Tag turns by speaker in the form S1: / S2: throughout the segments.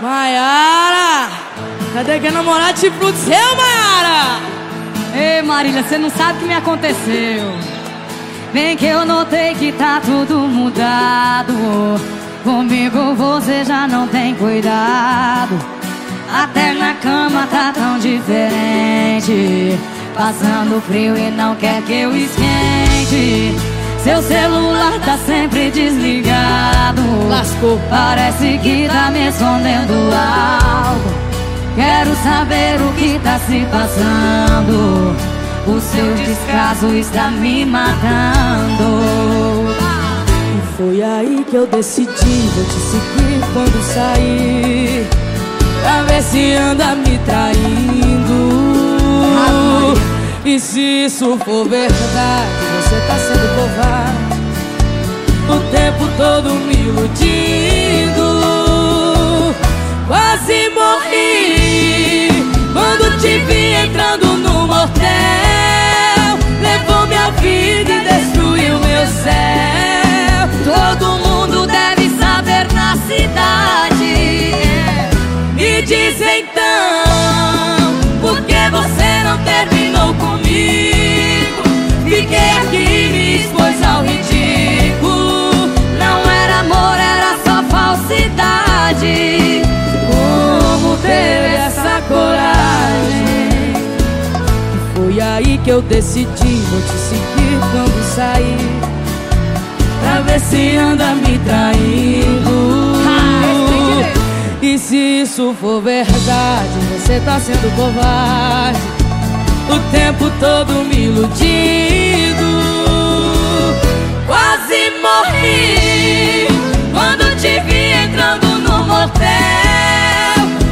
S1: Maiara! Cadê que namorar de fruto seu, Maiara?
S2: Ei, Marília, você não sabe o que me aconteceu. Vem que eu notei que tá tudo mudado. Comigo você já não tem cuidado. Até na cama tá tão diferente. Passando frio e não quer que eu esquente. Seu celular tá sempre desligado.
S1: Lascou.
S2: Parece que escondendo algo. Quero saber o que tá se passando. O seu descaso está me matando.
S1: E foi aí que eu decidi, vou te seguir quando sair. Pra ver se anda me traindo. E se isso for verdade, você tá sendo covarde. O tempo todo me iludindo. Então, por que você não terminou comigo? Fiquei aqui, me expôs ao ridículo.
S2: Não era amor, era só falsidade.
S1: Como teve essa coragem? E foi aí que eu decidi, vou te seguir quando sair. Pra ver anda me traindo. Se isso for verdade, você tá sendo covarde. O tempo todo me iludindo. Quase morri quando te vi entrando no motel.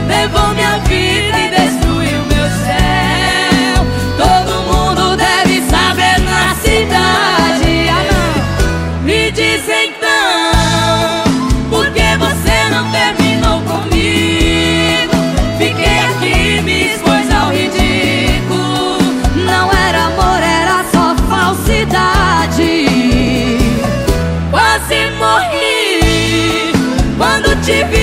S1: Levou minha vida e destruiu meu céu. Todo mundo deve saber na cidade. Me diz então, quando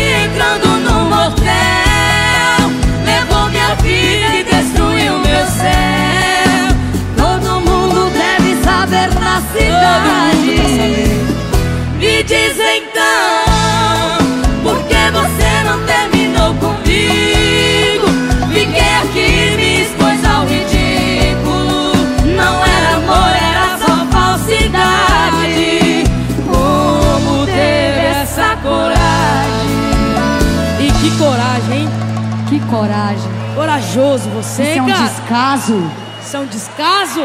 S2: coragem.
S1: Corajoso você,
S2: Isso é um
S1: cara.
S2: descaso.
S1: Isso é um descaso.